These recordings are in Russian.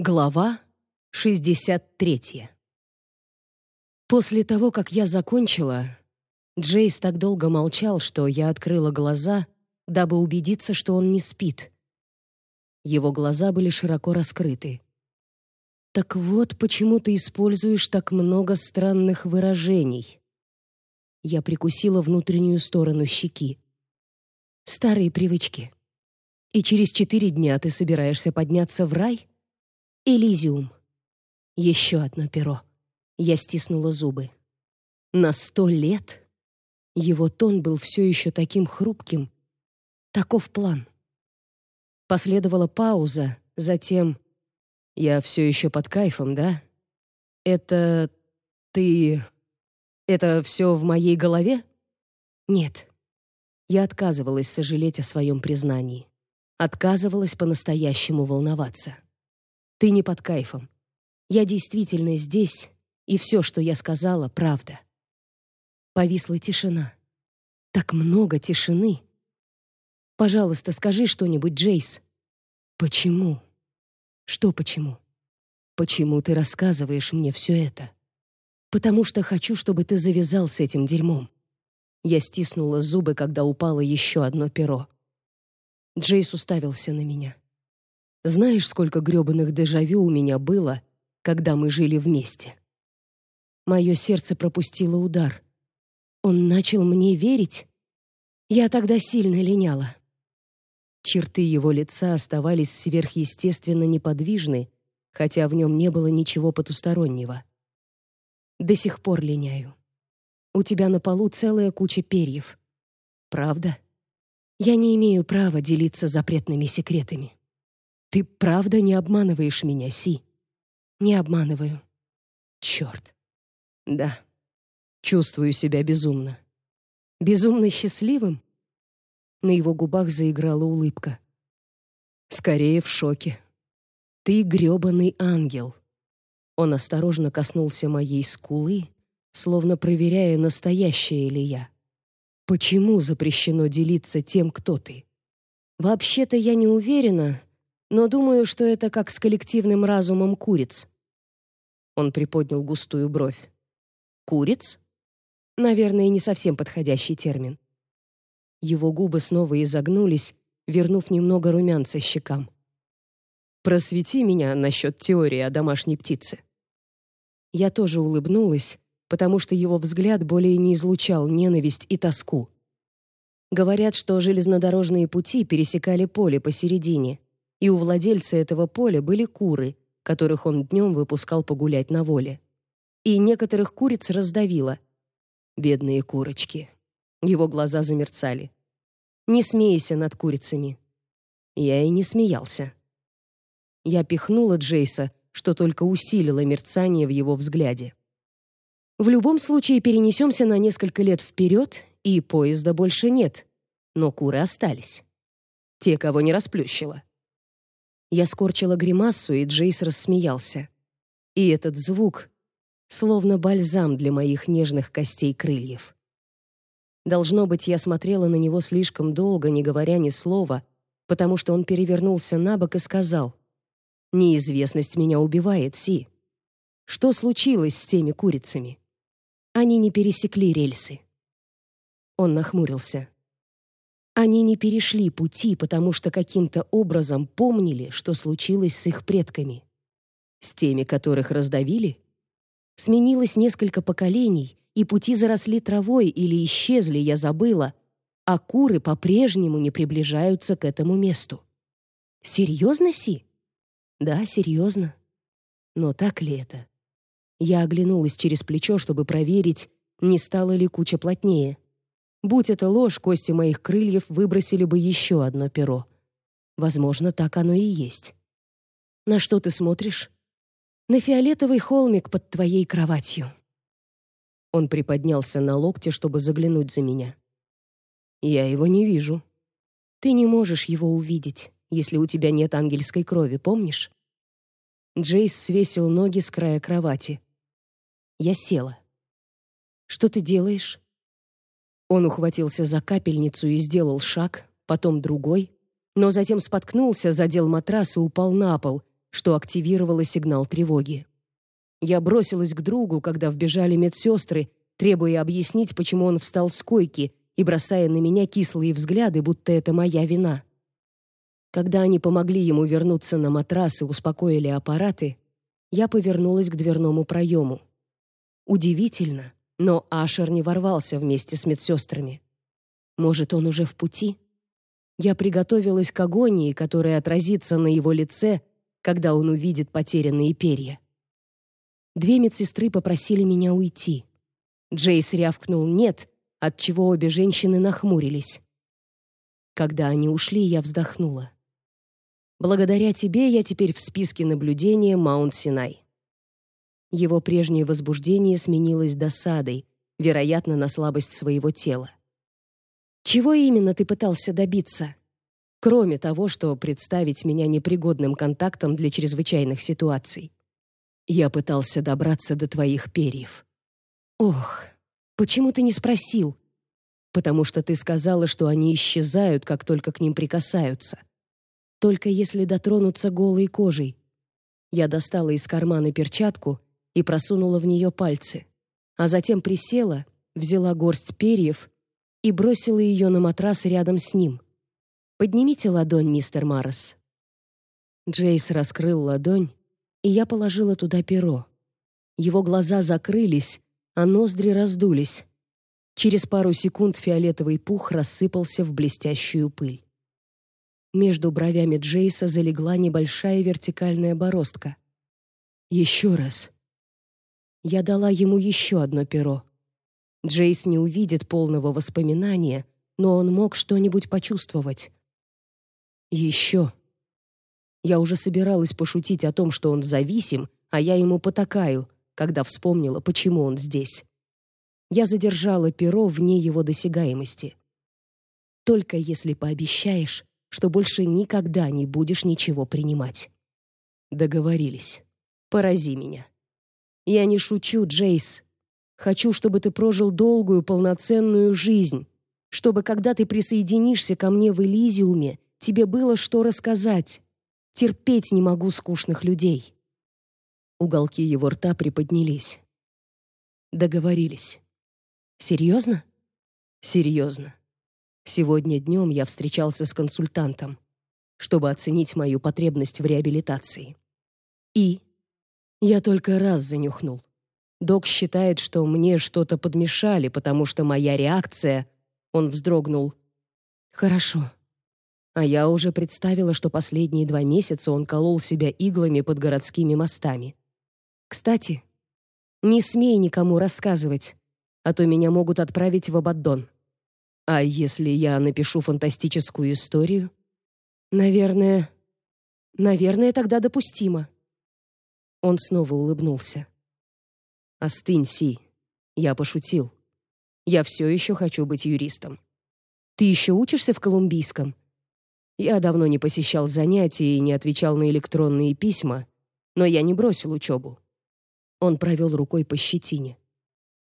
Глава 63. После того, как я закончила, Джейс так долго молчал, что я открыла глаза, дабы убедиться, что он не спит. Его глаза были широко раскрыты. Так вот, почему ты используешь так много странных выражений. Я прикусила внутреннюю сторону щеки. Старые привычки. И через четыре дня ты собираешься подняться в рай? Элизиум. Еще одно перо. Я стиснула зубы. На сто лет? Его тон был все еще таким хрупким. Таков план. Последовала пауза, затем... Я все еще под кайфом, да? Это... ты... Это все в моей голове? Нет. Я отказывалась сожалеть о своем признании. Отказывалась по-настоящему волноваться. Ты не под кайфом. Я действительно здесь, и все, что я сказала, правда. Повисла тишина. Так много тишины. Пожалуйста, скажи что-нибудь, Джейс. Почему? Что почему? Почему ты рассказываешь мне все это? Потому что хочу, чтобы ты завязал с этим дерьмом. Я стиснула зубы, когда упало еще одно перо. Джейс уставился на меня. Знаешь, сколько грёбаных дежавю у меня было, когда мы жили вместе? Мое сердце пропустило удар. Он начал мне верить? Я тогда сильно линяла. Черты его лица оставались сверхъестественно неподвижны, хотя в нем не было ничего потустороннего. До сих пор линяю. У тебя на полу целая куча перьев. Правда? Я не имею права делиться запретными секретами. Ты правда не обманываешь меня, Си? Не обманываю. Черт. Да. Чувствую себя безумно. Безумно счастливым? На его губах заиграла улыбка. Скорее в шоке. Ты грёбаный ангел. Он осторожно коснулся моей скулы, словно проверяя, настоящая ли я. Почему запрещено делиться тем, кто ты? Вообще-то я не уверена, но думаю, что это как с коллективным разумом куриц. Он приподнял густую бровь. Куриц? Наверное, не совсем подходящий термин. Его губы снова изогнулись, вернув немного румянца щекам. Просвети меня насчет теории о домашней птице. Я тоже улыбнулась, потому что его взгляд более не излучал ненависть и тоску. Говорят, что железнодорожные пути пересекали поле посередине, и у владельца этого поля были куры, которых он днем выпускал погулять на воле. И некоторых куриц раздавило. Бедные курочки. Его глаза замерцали. Не смейся над курицами. Я и не смеялся. Я пихнула Джейса, что только усилило мерцание в его взгляде. В любом случае перенесемся на несколько лет вперед, и поезда больше нет, но куры остались. Те, кого не расплющило. Я скорчила гримасу, и Джейс рассмеялся. И этот звук словно бальзам для моих нежных костей крыльев. Должно быть, я смотрела на него слишком долго, не говоря ни слова, потому что он перевернулся на бок и сказал: "Неизвестность меня убивает, Си. Что случилось с теми курицами? Они не пересекли рельсы". Он нахмурился. Они не перешли пути, потому что каким-то образом помнили, что случилось с их предками. С теми, которых раздавили? Сменилось несколько поколений, и пути заросли травой или исчезли, я забыла, а куры по-прежнему не приближаются к этому месту. Серьезно, Си? Да, серьезно. Но так ли это? Я оглянулась через плечо, чтобы проверить, не стала ли куча плотнее. Будь это ложь, кости моих крыльев выбросили бы еще одно перо. Возможно, так оно и есть. На что ты смотришь? На фиолетовый холмик под твоей кроватью. Он приподнялся на локте, чтобы заглянуть за меня. Я его не вижу. Ты не можешь его увидеть, если у тебя нет ангельской крови, помнишь? Джейс свесил ноги с края кровати. Я села. Что ты делаешь? Он ухватился за капельницу и сделал шаг, потом другой, но затем споткнулся, задел матрас и упал на пол, что активировало сигнал тревоги. Я бросилась к другу, когда вбежали медсестры, требуя объяснить, почему он встал с койки и бросая на меня кислые взгляды, будто это моя вина. Когда они помогли ему вернуться на матрас и успокоили аппараты, я повернулась к дверному проему. Удивительно, но Ашер не ворвался вместе с медсестрами. Может, он уже в пути? Я приготовилась к агонии, которая отразится на его лице, когда он увидит потерянные перья. Две медсестры попросили меня уйти. Джейс рявкнул «нет», от чего обе женщины нахмурились. Когда они ушли, я вздохнула. Благодаря тебе я теперь в списке наблюдения Маунт-Синай. Его прежнее возбуждение сменилось досадой, вероятно, на слабость своего тела. Чего именно ты пытался добиться? Кроме того, что представить меня непригодным контактом для чрезвычайных ситуаций. Я пытался добраться до твоих перьев. Ох, почему ты не спросил? Потому что ты сказала, что они исчезают, как только к ним прикасаются только если дотронуться голой кожей. Я достала из кармана перчатку и просунула в нее пальцы, а затем присела, взяла горсть перьев и бросила ее на матрас рядом с ним. Поднимите ладонь, мистер Маррес. Джейс раскрыл ладонь, и я положила туда перо. Его глаза закрылись, а ноздри раздулись. Через пару секунд фиолетовый пух рассыпался в блестящую пыль. Между бровями Джейса залегла небольшая вертикальная бороздка. Еще раз. Я дала ему еще одно перо. Джейс не увидит полного воспоминания, но он мог что-нибудь почувствовать. Еще. Я уже собиралась пошутить о том, что он зависим, а я ему потакаю, когда вспомнила, почему он здесь. Я задержала перо вне его досягаемости. Только если пообещаешь, что больше никогда не будешь ничего принимать. Договорились. Порази меня. Я не шучу, Джейс. Хочу, чтобы ты прожил долгую, полноценную жизнь, чтобы когда ты присоединишься ко мне в Элизиуме, тебе было что рассказать. Терпеть не могу скучных людей. Уголки его рта приподнялись. Договорились. Серьезно? Серьезно. Сегодня днем я встречался с консультантом, чтобы оценить мою потребность в реабилитации. И я только раз занюхнул. Док считает, что мне что-то подмешали, потому что моя реакция... Он вздрогнул. Хорошо. А я уже представила, что последние два месяца он колол себя иглами под городскими мостами. Кстати, не смей никому рассказывать, а то меня могут отправить в Абаддон. А если я напишу фантастическую историю? Наверное, наверное, тогда допустимо. Он снова улыбнулся. Остынь, Си. Я пошутил. Я все еще хочу быть юристом. Ты еще учишься в колумбийском? Я давно не посещал занятия и не отвечал на электронные письма, но я не бросил учебу. Он провел рукой по щетине.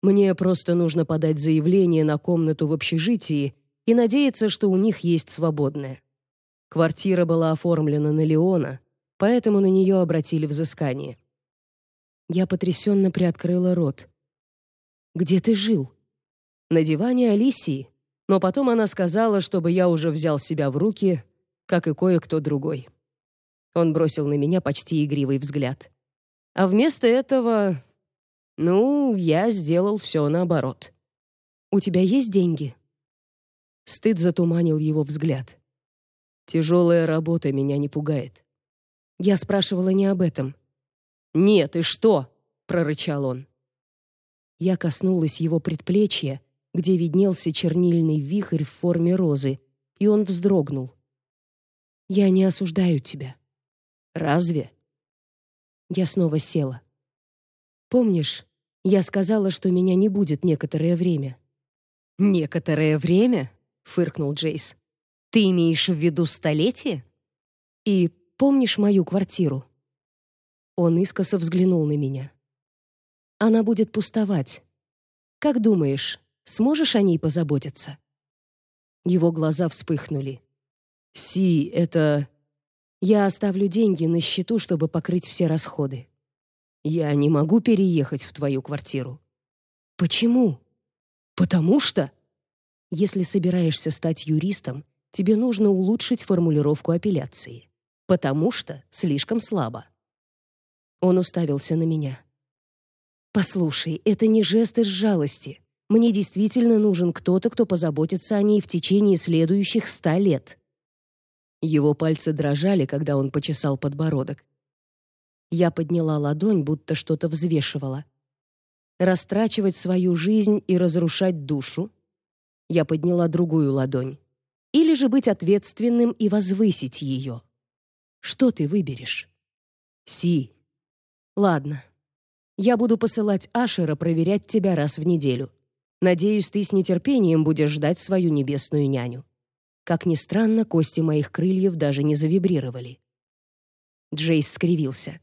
Мне просто нужно подать заявление на комнату в общежитии и надеяться, что у них есть свободная. Квартира была оформлена на Леона, поэтому на нее обратили взыскание. Я потрясенно приоткрыла рот. «Где ты жил?» «На диване Алисии, но потом она сказала, чтобы я уже взял себя в руки, как и кое-кто другой». Он бросил на меня почти игривый взгляд. А вместо этого ну, я сделал все наоборот. У тебя есть деньги? Стыд затуманил его взгляд. Тяжелая работа меня не пугает. Я спрашивала не об этом. Нет, и что? прорычал он. Я коснулась его предплечья, где виднелся чернильный вихрь в форме розы, и он вздрогнул. Я не осуждаю тебя. Разве? Я снова села. Помнишь, я сказала, что меня не будет некоторое время. Некоторое время? фыркнул Джейс. Ты имеешь в виду столетие? И помнишь мою квартиру? Он искоса взглянул на меня. Она будет пустовать. Как думаешь, сможешь о ней позаботиться? Его глаза вспыхнули. Си, это Я оставлю деньги на счету, чтобы покрыть все расходы. Я не могу переехать в твою квартиру. Почему? Потому что если собираешься стать юристом, тебе нужно улучшить формулировку апелляции. Потому что слишком слабо. Он уставился на меня. Послушай, это не жест из жалости. Мне действительно нужен кто-то, кто позаботится о ней в течение следующих ста лет. Его пальцы дрожали, когда он почесал подбородок. Я подняла ладонь, будто что-то взвешивала. Растрачивать свою жизнь и разрушать душу? Я подняла другую ладонь. Или же быть ответственным и возвысить ее? Что ты выберешь? Си. Ладно. Я буду посылать Ашера проверять тебя раз в неделю. Надеюсь, ты с нетерпением будешь ждать свою небесную няню. Как ни странно, кости моих крыльев даже не завибрировали. Джейс скривился.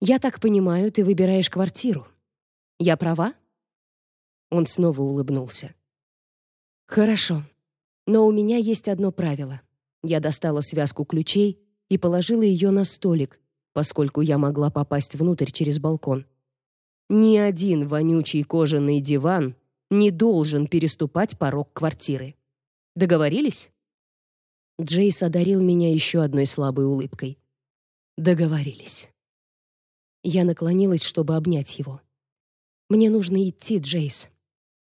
Я так понимаю, ты выбираешь квартиру. Я права? Он снова улыбнулся. Хорошо. Но у меня есть одно правило. Я достала связку ключей и положила ее на столик, поскольку я могла попасть внутрь через балкон. Ни один вонючий кожаный диван не должен переступать порог квартиры. Договорились? Джейс одарил меня еще одной слабой улыбкой. Договорились. Я наклонилась, чтобы обнять его. Мне нужно идти, Джейс.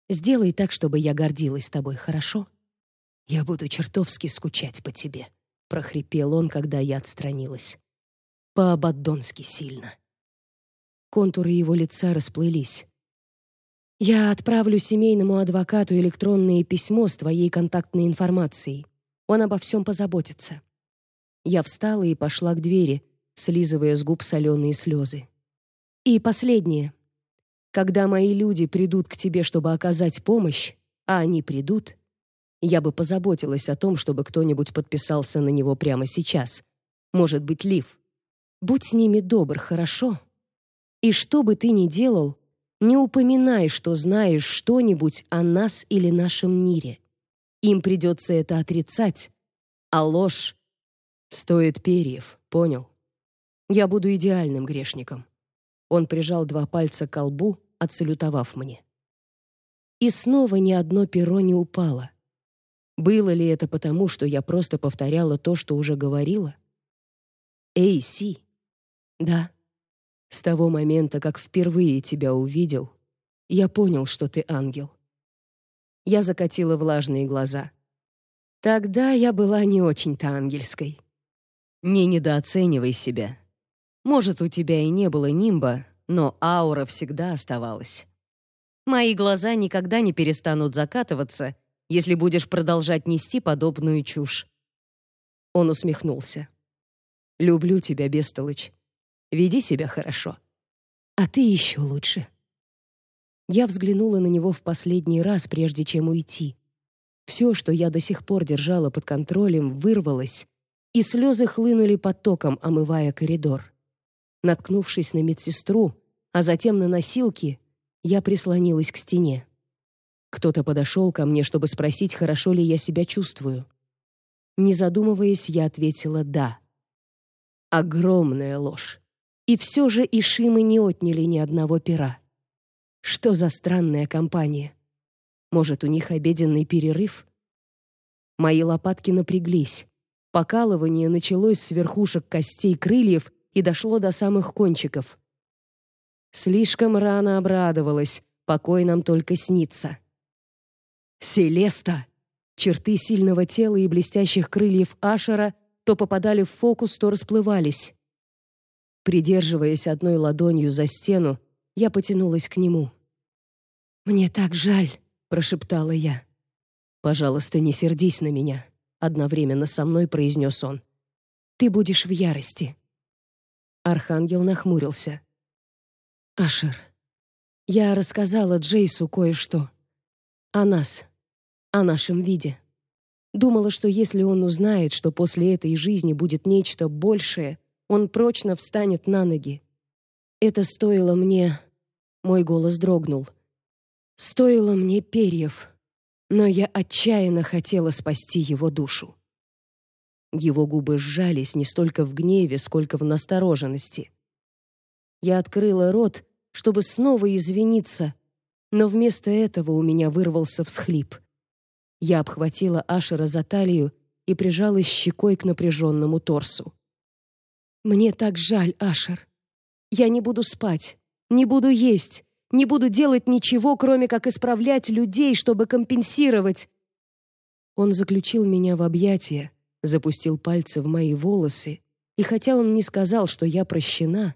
Сделай так, чтобы я гордилась тобой, хорошо? Я буду чертовски скучать по тебе, прохрипел он, когда я отстранилась. По-абаддонски сильно. Контуры его лица расплылись. Я отправлю семейному адвокату электронное письмо с твоей контактной информацией. Он обо всем позаботится. Я встала и пошла к двери, слизывая с губ соленые слезы. И последнее. Когда мои люди придут к тебе, чтобы оказать помощь, а они придут, я бы позаботилась о том, чтобы кто-нибудь подписался на него прямо сейчас. Может быть, Лив. Будь с ними добр, хорошо? И что бы ты ни делал, не упоминай, что знаешь что-нибудь о нас или нашем мире. Им придется это отрицать, а ложь стоит перьев, понял? Я буду идеальным грешником. Он прижал два пальца к лбу, отсалютовав мне. И снова ни одно перо не упало. Было ли это потому, что я просто повторяла то, что уже говорила? Эй, Си. Да. С того момента, как впервые тебя увидел, я понял, что ты ангел. Я закатила влажные глаза. Тогда я была не очень-то ангельской. Не недооценивай себя. Может, у тебя и не было нимба, но аура всегда оставалась. Мои глаза никогда не перестанут закатываться, если будешь продолжать нести подобную чушь. Он усмехнулся. Люблю тебя, бестолочь. Веди себя хорошо. А ты еще лучше. Я взглянула на него в последний раз, прежде чем уйти. Все, что я до сих пор держала под контролем, вырвалось, и слезы хлынули потоком, омывая коридор. Наткнувшись на медсестру, а затем на носилки, я прислонилась к стене. Кто-то подошел ко мне, чтобы спросить, хорошо ли я себя чувствую. Не задумываясь, я ответила «да». Огромная ложь. И все же Ишимы не отняли ни одного пера. Что за странная компания? Может, у них обеденный перерыв? Мои лопатки напряглись. Покалывание началось с верхушек костей крыльев и дошло до самых кончиков. Слишком рано обрадовалась, покой нам только снится. Селеста! Черты сильного тела и блестящих крыльев Ашера то попадали в фокус, то расплывались. Придерживаясь одной ладонью за стену, я потянулась к нему. «Мне так жаль», — прошептала я. «Пожалуйста, не сердись на меня», — одновременно со мной произнес он. «Ты будешь в ярости». Архангел нахмурился. «Ашер, я рассказала Джейсу кое-что. О нас, о нашем виде. Думала, что если он узнает, что после этой жизни будет нечто большее, он прочно встанет на ноги. Это стоило мне... Мой голос дрогнул. Стоило мне перьев, но я отчаянно хотела спасти его душу. Его губы сжались не столько в гневе, сколько в настороженности. Я открыла рот, чтобы снова извиниться, но вместо этого у меня вырвался всхлип. Я обхватила Ашера за талию и прижалась щекой к напряженному торсу. «Мне так жаль, Ашер. Я не буду спать, не буду есть, не буду делать ничего, кроме как исправлять людей, чтобы компенсировать». Он заключил меня в объятия, запустил пальцы в мои волосы, и хотя он не сказал, что я прощена,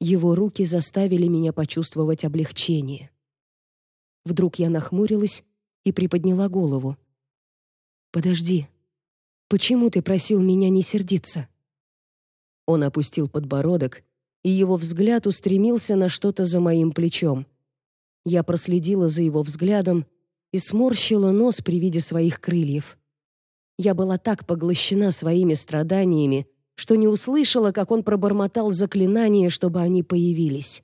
его руки заставили меня почувствовать облегчение. Вдруг я нахмурилась и приподняла голову. «Подожди. Почему ты просил меня не сердиться?» Он опустил подбородок, и его взгляд устремился на что-то за моим плечом. Я проследила за его взглядом и сморщила нос при виде своих крыльев. Я была так поглощена своими страданиями, что не услышала, как он пробормотал заклинание, чтобы они появились.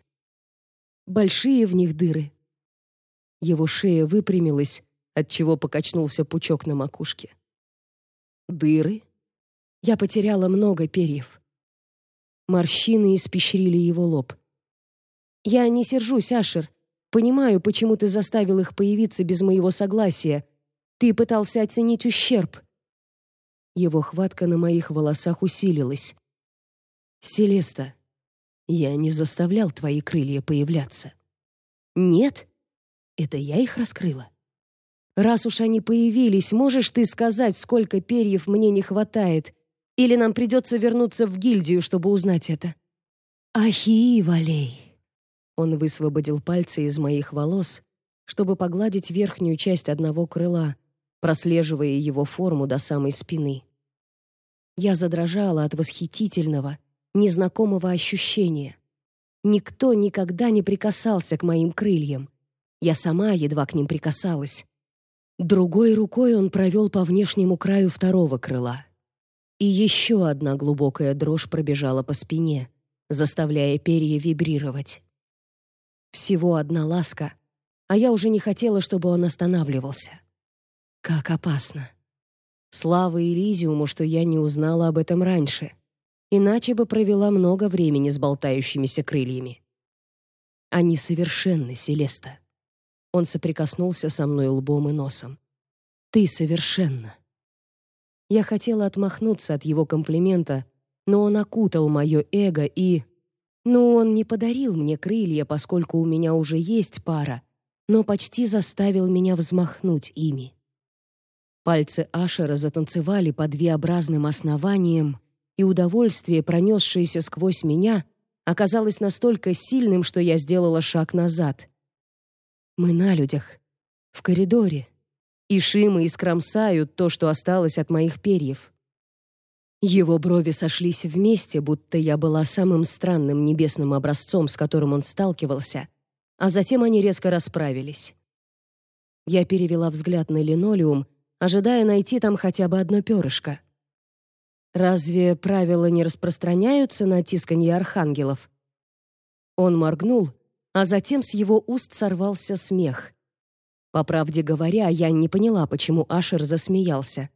Большие в них дыры. Его шея выпрямилась, отчего покачнулся пучок на макушке. Дыры? Я потеряла много перьев. Морщины испещрили его лоб. Я не сержусь, Ашер. Понимаю, почему ты заставил их появиться без моего согласия. Ты пытался оценить ущерб. Его хватка на моих волосах усилилась. Селеста, я не заставлял твои крылья появляться. Нет? Это я их раскрыла. Раз уж они появились, можешь ты сказать, сколько перьев мне не хватает, или нам придется вернуться в гильдию, чтобы узнать это? Ахи, Валей. Он высвободил пальцы из моих волос, чтобы погладить верхнюю часть одного крыла, прослеживая его форму до самой спины. Я задрожала от восхитительного, незнакомого ощущения. Никто никогда не прикасался к моим крыльям. Я сама едва к ним прикасалась. Другой рукой он провел по внешнему краю второго крыла. И еще одна глубокая дрожь пробежала по спине, заставляя перья вибрировать. Всего одна ласка, а я уже не хотела, чтобы он останавливался. Как опасно. Слава Элизиуму, что я не узнала об этом раньше. Иначе бы провела много времени с болтающимися крыльями. Они совершенны, Селеста. Он соприкоснулся со мной лбом и носом. Ты совершенна. Я хотела отмахнуться от его комплимента, но он окутал мое эго и... Ну, он не подарил мне крылья, поскольку у меня уже есть пара, но почти заставил меня взмахнуть ими. Пальцы Ашера затанцевали под V-образным основанием, и удовольствие, пронесшееся сквозь меня, оказалось настолько сильным, что я сделала шаг назад. Мы на людях, в коридоре, и шимы искромсают то, что осталось от моих перьев. Его брови сошлись вместе, будто я была самым странным небесным образцом, с которым он сталкивался, а затем они резко расправились. Я перевела взгляд на линолеум ожидая найти там хотя бы одно перышко. Разве правила не распространяются на тисканье архангелов? Он моргнул, а затем с его уст сорвался смех. По правде говоря, я не поняла, почему Ашер засмеялся.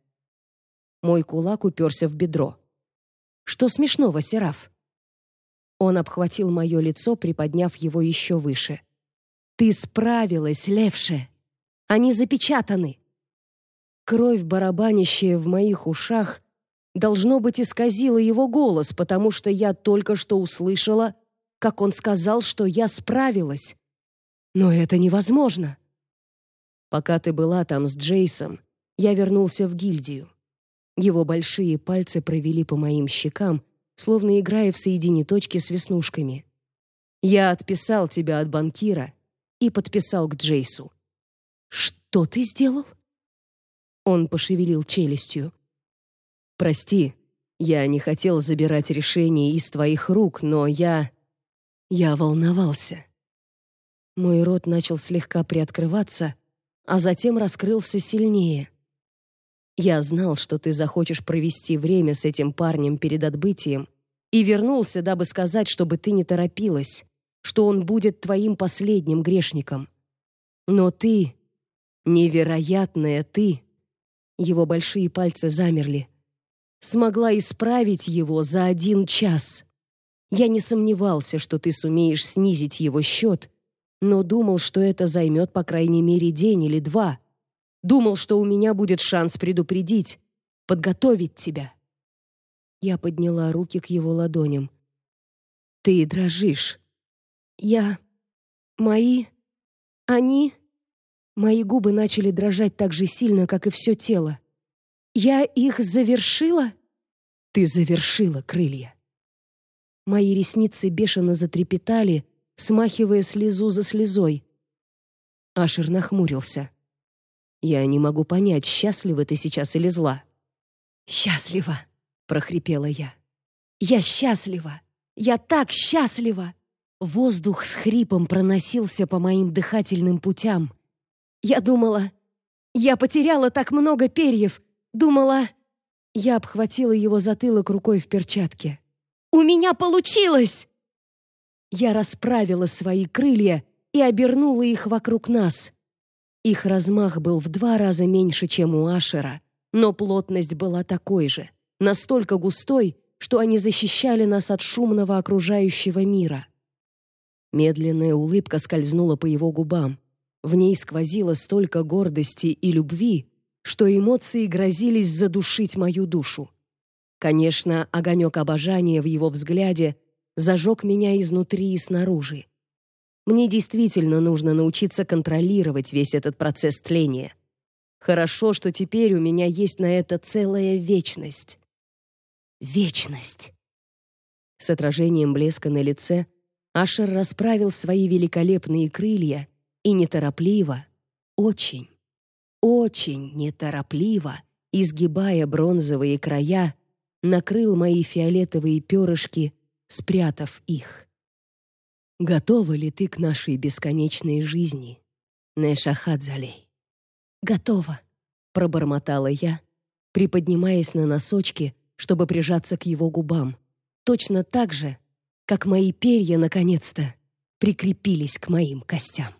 Мой кулак уперся в бедро. Что смешного, Сераф? Он обхватил мое лицо, приподняв его еще выше. Ты справилась, Левше. Они запечатаны. Кровь, барабанящая в моих ушах, должно быть исказила его голос, потому что я только что услышала, как он сказал, что я справилась. Но это невозможно. Пока ты была там с Джейсом, я вернулся в гильдию. Его большие пальцы провели по моим щекам, словно играя в соедини точки с веснушками. Я отписал тебя от банкира и подписал к Джейсу. Что ты сделал? Он пошевелил челюстью. Прости, я не хотел забирать решение из твоих рук, но я я волновался. Мой рот начал слегка приоткрываться, а затем раскрылся сильнее. Я знал, что ты захочешь провести время с этим парнем перед отбытием, и вернулся, дабы сказать, чтобы ты не торопилась, что он будет твоим последним грешником. Но ты, невероятная ты, его большие пальцы замерли. смогла исправить его за один час. Я не сомневался, что ты сумеешь снизить его счет, но думал, что это займет по крайней мере день или два. Думал, что у меня будет шанс предупредить, подготовить тебя. Я подняла руки к его ладоням. Ты дрожишь. Я... Мои... Они... Мои губы начали дрожать так же сильно, как и все тело. Я их завершила? Ты завершила крылья. Мои ресницы бешено затрепетали, смахивая слезу за слезой. Ашер нахмурился. Я не могу понять, счастлива ты сейчас или зла. Счастлива, прохрипела я. Я счастлива. Я так счастлива. Воздух с хрипом проносился по моим дыхательным путям. Я думала, я потеряла так много перьев. Думала, я обхватила его затылок рукой в перчатке. У меня получилось! Я расправила свои крылья и обернула их вокруг нас. Их размах был в два раза меньше, чем у Ашера, но плотность была такой же, настолько густой, что они защищали нас от шумного окружающего мира. Медленная улыбка скользнула по его губам. В ней сквозило столько гордости и любви, что эмоции грозились задушить мою душу. Конечно, огонек обожания в его взгляде зажег меня изнутри и снаружи. Мне действительно нужно научиться контролировать весь этот процесс тления. Хорошо, что теперь у меня есть на это целая вечность. Вечность. С отражением блеска на лице Ашер расправил свои великолепные крылья и неторопливо, очень, очень неторопливо, изгибая бронзовые края, накрыл мои фиолетовые перышки, спрятав их. Готова ли ты к нашей бесконечной жизни, Нешахадзалей? Готова, пробормотала я, приподнимаясь на носочки, чтобы прижаться к его губам, точно так же, как мои перья наконец-то прикрепились к моим костям.